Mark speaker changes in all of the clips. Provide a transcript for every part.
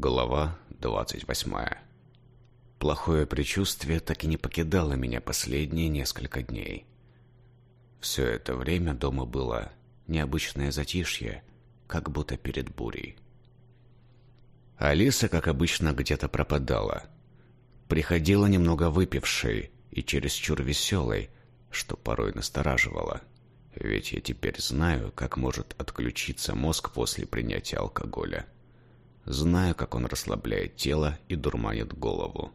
Speaker 1: Глава двадцать восьмая. Плохое предчувствие так и не покидало меня последние несколько дней. Все это время дома было необычное затишье, как будто перед бурей. Алиса, как обычно, где-то пропадала. Приходила немного выпившей и чересчур веселой, что порой настораживало. Ведь я теперь знаю, как может отключиться мозг после принятия алкоголя. Знаю, как он расслабляет тело и дурманит голову.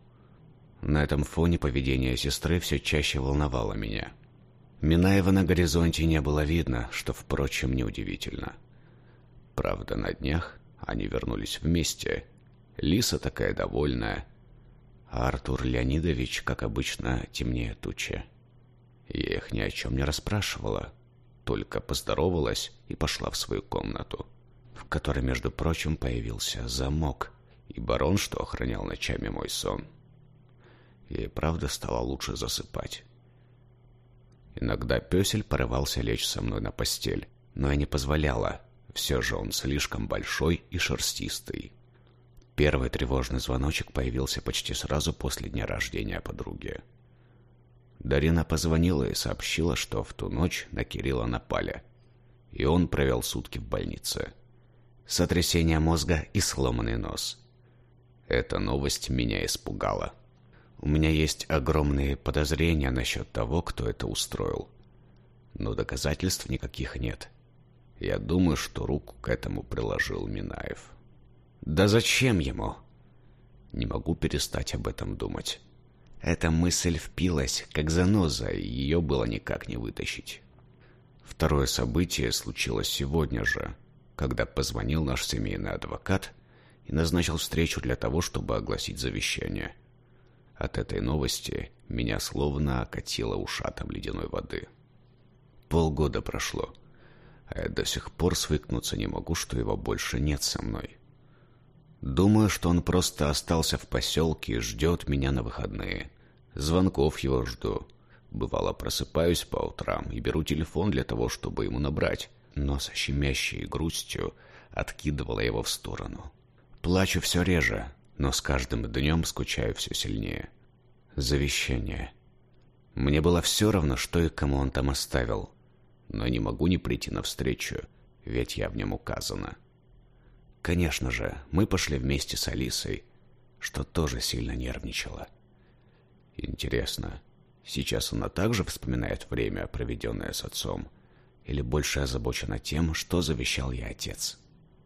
Speaker 1: На этом фоне поведение сестры все чаще волновало меня. Минаева на горизонте не было видно, что, впрочем, неудивительно. Правда, на днях они вернулись вместе. Лиса такая довольная, а Артур Леонидович, как обычно, темнее тучи. Я их ни о чем не расспрашивала, только поздоровалась и пошла в свою комнату, в которой, между прочим, появился замок и барон, что охранял ночами мой сон. И правда стало лучше засыпать. Иногда песель порывался лечь со мной на постель, но я не позволяла, все же он слишком большой и шерстистый. Первый тревожный звоночек появился почти сразу после дня рождения подруги. Дарина позвонила и сообщила, что в ту ночь на Кирилла напали, и он провел сутки в больнице. Сотрясение мозга и сломанный нос. Эта новость меня испугала. У меня есть огромные подозрения насчет того, кто это устроил. Но доказательств никаких нет. Я думаю, что руку к этому приложил Минаев. Да зачем ему? Не могу перестать об этом думать. Эта мысль впилась, как заноза, и ее было никак не вытащить. Второе событие случилось сегодня же, когда позвонил наш семейный адвокат и назначил встречу для того, чтобы огласить завещание. От этой новости меня словно окатило ушатом ледяной воды. Полгода прошло, а я до сих пор свыкнуться не могу, что его больше нет со мной. Думаю, что он просто остался в поселке и ждет меня на выходные. Звонков его жду. Бывало, просыпаюсь по утрам и беру телефон для того, чтобы ему набрать, но со щемящей грустью откидывала его в сторону. Плачу все реже, но с каждым днем скучаю все сильнее. Завещание. Мне было все равно, что и кому он там оставил, но не могу не прийти навстречу, ведь я в нем указана. Конечно же, мы пошли вместе с Алисой, что тоже сильно нервничала. Интересно, сейчас она также вспоминает время, проведенное с отцом, или больше озабочена тем, что завещал ей отец?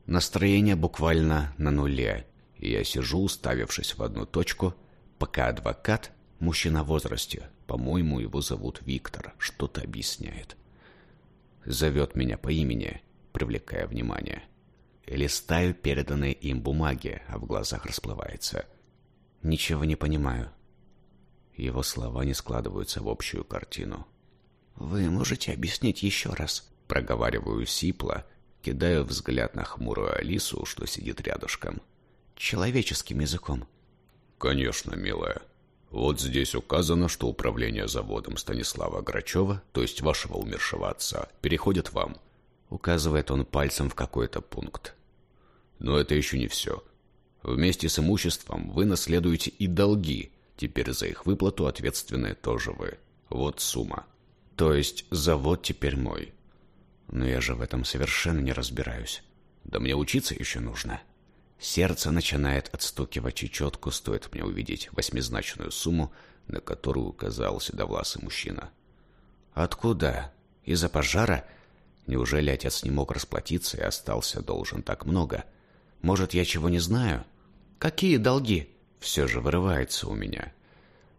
Speaker 1: Настроение буквально на нуле, и я сижу, уставившись в одну точку, пока адвокат, мужчина в возрасте, по-моему, его зовут Виктор, что-то объясняет. Зовет меня по имени, привлекая внимание. Листаю переданные им бумаги, а в глазах расплывается. Ничего не понимаю. Его слова не складываются в общую картину. «Вы можете объяснить еще раз?» Проговариваю сипло, кидаю взгляд на хмурую Алису, что сидит рядышком. «Человеческим языком».
Speaker 2: «Конечно, милая. Вот здесь указано, что управление заводом Станислава Грачева, то есть вашего умершего отца, переходит вам».
Speaker 1: Указывает он пальцем в какой-то пункт.
Speaker 2: Но это еще не все. Вместе с имуществом вы наследуете и долги. Теперь за их выплату ответственны тоже вы. Вот сумма.
Speaker 1: То есть завод теперь мой. Но я же в этом совершенно не разбираюсь. Да мне учиться еще нужно. Сердце начинает отстукивать чечетку, стоит мне увидеть восьмизначную сумму, на которую указал седовласый мужчина. Откуда? Из-за пожара? Неужели отец не мог расплатиться и остался должен так много? — может, я чего не знаю? Какие долги? Все же вырывается у меня.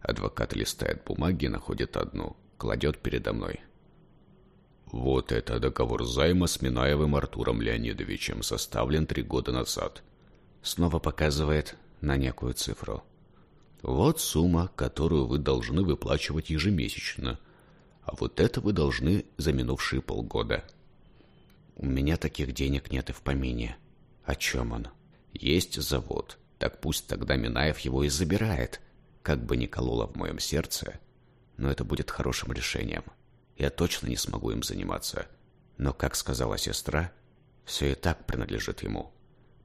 Speaker 1: Адвокат листает бумаги, находит одну, кладет передо мной.
Speaker 2: Вот это договор займа с Минаевым Артуром Леонидовичем, составлен три года назад.
Speaker 1: Снова показывает на некую цифру. Вот сумма, которую вы должны выплачивать ежемесячно. А вот это вы должны за минувшие полгода. У меня таких денег нет и в помине. О чем он? Есть завод. Так пусть тогда Минаев его и забирает. Как бы ни кололо в моем сердце. Но это будет хорошим решением. Я точно не смогу им заниматься. Но, как сказала сестра, все и так принадлежит ему.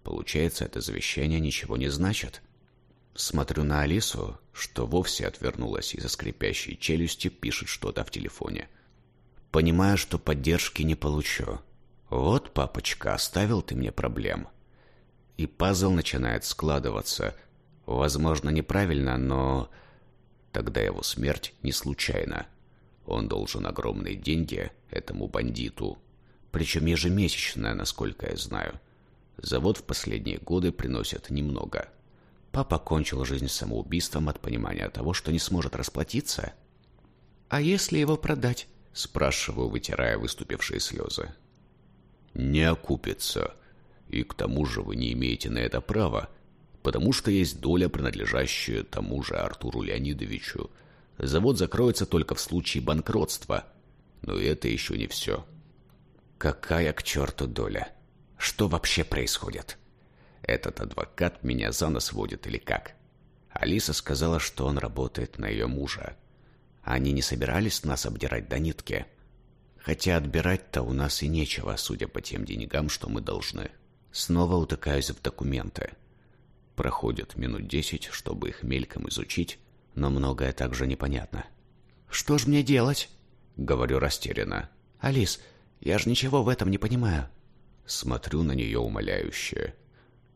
Speaker 1: Получается, это завещание ничего не значит. Смотрю на Алису, что вовсе отвернулась и за скрипящей челюстью пишет что-то в телефоне. Понимаю, что поддержки не получу. Вот, папочка, оставил ты мне проблем. И пазл начинает складываться. Возможно, неправильно, но... Тогда его смерть не случайна. Он должен огромные деньги этому бандиту. Причем ежемесячно, насколько я знаю. Завод в последние годы приносит немного. Папа кончил жизнь самоубийством от понимания того, что не сможет расплатиться. «А если его продать?» – спрашиваю, вытирая выступившие слезы. «Не окупится. И к тому же вы не имеете на это права, потому что есть доля, принадлежащая тому же Артуру Леонидовичу. Завод закроется только в случае банкротства. Но это еще не все». «Какая к черту доля? Что вообще происходит?» Этот адвокат меня за нос водит или как? Алиса сказала, что он работает на ее мужа. Они не собирались нас обдирать до нитки. Хотя отбирать-то у нас и нечего, судя по тем деньгам, что мы должны. Снова утыкаюсь в документы. Проходит минут десять, чтобы их мельком изучить, но многое также непонятно. «Что ж мне делать?» — говорю растерянно. «Алис, я же ничего в этом не понимаю». Смотрю на нее умоляюще.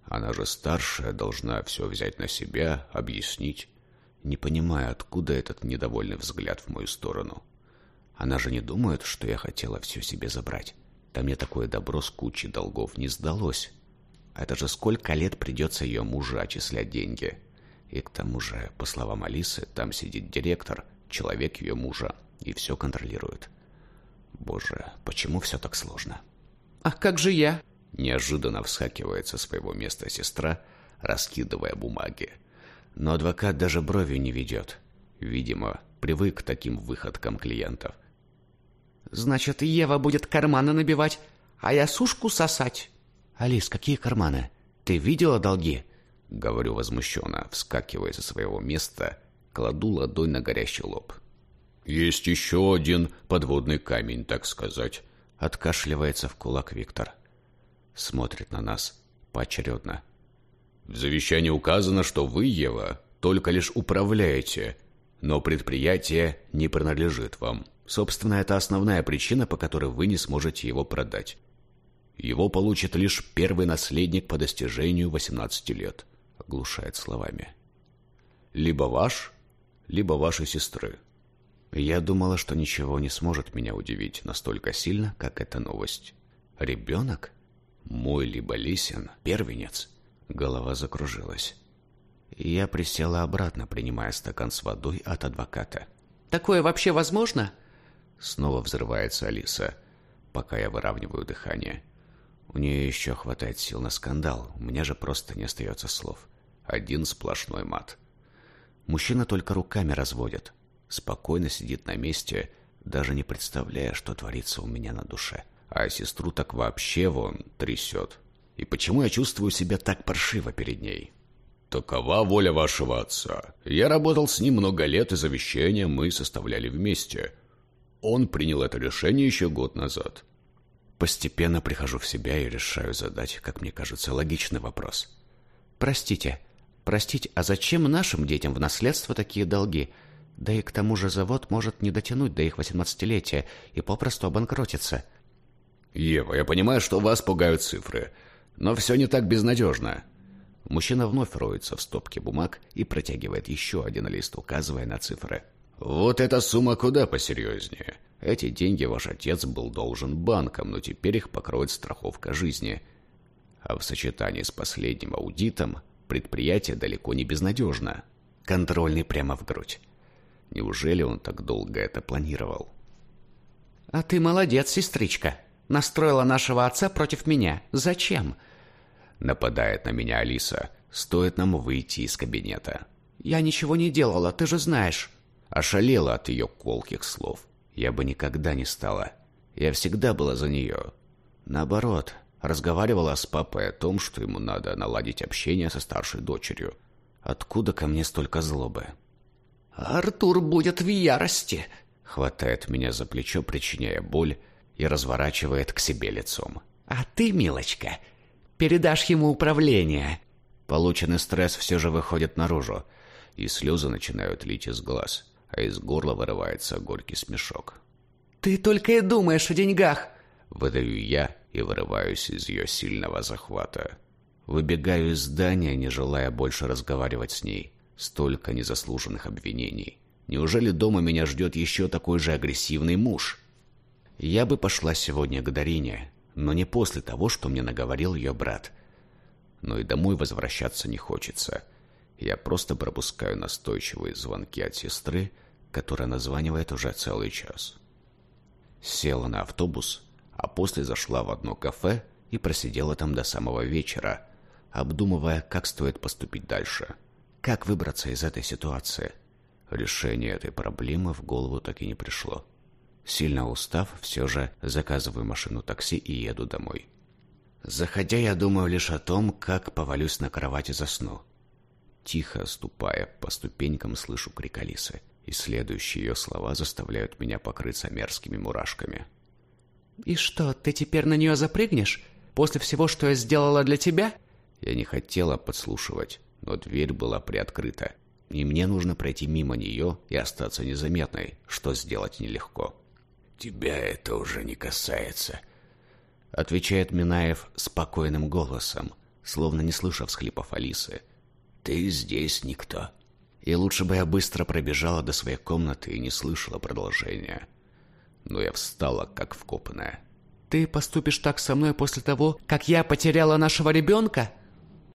Speaker 1: Она же старшая, должна все взять на себя, объяснить. Не понимая, откуда этот недовольный взгляд в мою сторону. Она же не думает, что я хотела все себе забрать. Да мне такое добро с кучей долгов не сдалось. Это же сколько лет придется ее мужу отчислять деньги. И к тому же, по словам Алисы, там сидит директор, человек ее мужа, и все контролирует. Боже, почему все так сложно?
Speaker 3: «А как же я?»
Speaker 1: Неожиданно вскакивает со своего места сестра, раскидывая бумаги. Но адвокат даже бровью не ведет. Видимо, привык к таким выходкам клиентов.
Speaker 3: «Значит, Ева будет карманы набивать, а я сушку сосать?»
Speaker 1: «Алис, какие карманы? Ты видела долги?» Говорю возмущенно, вскакивая со своего места, кладу ладонь на горящий лоб.
Speaker 2: «Есть еще один подводный камень, так сказать», —
Speaker 1: откашливается в кулак Виктор смотрит на нас поочередно.
Speaker 2: В завещании указано, что вы, Ева, только лишь управляете, но предприятие не принадлежит вам.
Speaker 1: Собственно, это основная причина, по которой вы не сможете его продать. Его получит лишь первый наследник по достижению 18 лет, оглушает словами. Либо ваш, либо вашей сестры. Я думала, что ничего не сможет меня удивить настолько сильно, как эта новость. Ребенок? Мой либо Лисин, первенец. Голова закружилась. Я присела обратно, принимая стакан с водой от адвоката.
Speaker 3: «Такое вообще возможно?»
Speaker 1: Снова взрывается Алиса, пока я выравниваю дыхание. У нее еще хватает сил на скандал, у меня же просто не остается слов. Один сплошной мат. Мужчина только руками разводит. Спокойно сидит на месте, даже не представляя, что творится у меня на душе. — а сестру так вообще вон трясет. И почему я чувствую себя так паршиво перед ней?
Speaker 2: Такова воля вашего отца. Я работал с ним много лет, и завещание мы составляли вместе. Он принял это решение еще год назад.
Speaker 1: Постепенно прихожу в себя и решаю задать, как мне кажется, логичный вопрос. Простите, простите, а зачем нашим детям в наследство такие долги? Да и к тому же завод может не дотянуть до их восемнадцатилетия и попросту обанкротиться.
Speaker 2: «Ева, я понимаю, что вас пугают цифры, но все не так безнадежно».
Speaker 1: Мужчина вновь роется в стопке бумаг и протягивает еще один лист, указывая на цифры.
Speaker 2: «Вот эта сумма куда посерьезнее. Эти деньги ваш отец был должен банкам, но теперь их покроет страховка жизни. А в сочетании с последним аудитом предприятие далеко не безнадежно.
Speaker 1: Контрольный прямо в грудь. Неужели он так долго это планировал?»
Speaker 3: «А ты молодец, сестричка!» Настроила нашего отца против меня. Зачем?
Speaker 1: Нападает на меня Алиса. Стоит нам выйти из кабинета.
Speaker 3: Я ничего не делала, ты же знаешь.
Speaker 1: Ошалела от ее колких слов. Я бы никогда не стала. Я всегда была за нее. Наоборот, разговаривала с папой о том, что ему надо наладить общение со старшей дочерью. Откуда ко мне столько злобы?
Speaker 3: «Артур будет в ярости!»
Speaker 1: Хватает меня за плечо, причиняя боль, и разворачивает к себе лицом.
Speaker 3: «А ты, милочка, передашь ему управление.
Speaker 1: Полученный стресс все же выходит наружу, и слезы начинают лить из глаз, а из горла вырывается горький смешок.
Speaker 3: «Ты только и думаешь о деньгах!»
Speaker 1: Выдаю я и вырываюсь из ее сильного захвата. Выбегаю из здания, не желая больше разговаривать с ней. Столько незаслуженных обвинений. Неужели дома меня ждет еще такой же агрессивный муж? Я бы пошла сегодня к Дарине, но не после того, что мне наговорил ее брат. Но и домой возвращаться не хочется. Я просто пропускаю настойчивые звонки от сестры, которая названивает уже целый час. Села на автобус, а после зашла в одно кафе и просидела там до самого вечера, обдумывая, как стоит поступить дальше. Как выбраться из этой ситуации? Решение этой проблемы в голову так и не пришло. Сильно устав, все же заказываю машину такси и еду домой. Заходя, я думаю лишь о том, как повалюсь на кровати засну. Тихо ступая по ступенькам, слышу крик Алисы, и следующие ее слова заставляют меня покрыться мерзкими мурашками.
Speaker 3: «И что, ты теперь на нее запрыгнешь? После всего, что я сделала для тебя?»
Speaker 1: Я не хотела подслушивать, но дверь была приоткрыта, и мне нужно пройти мимо нее и остаться незаметной, что сделать нелегко.
Speaker 2: «Тебя это уже не касается», —
Speaker 1: отвечает Минаев спокойным голосом, словно не слыша всхлипов Алисы.
Speaker 2: «Ты здесь никто».
Speaker 1: И лучше бы я быстро пробежала до своей комнаты и не слышала продолжения. Но я встала, как вкопанная.
Speaker 3: «Ты поступишь так со мной после того, как я потеряла нашего ребенка?»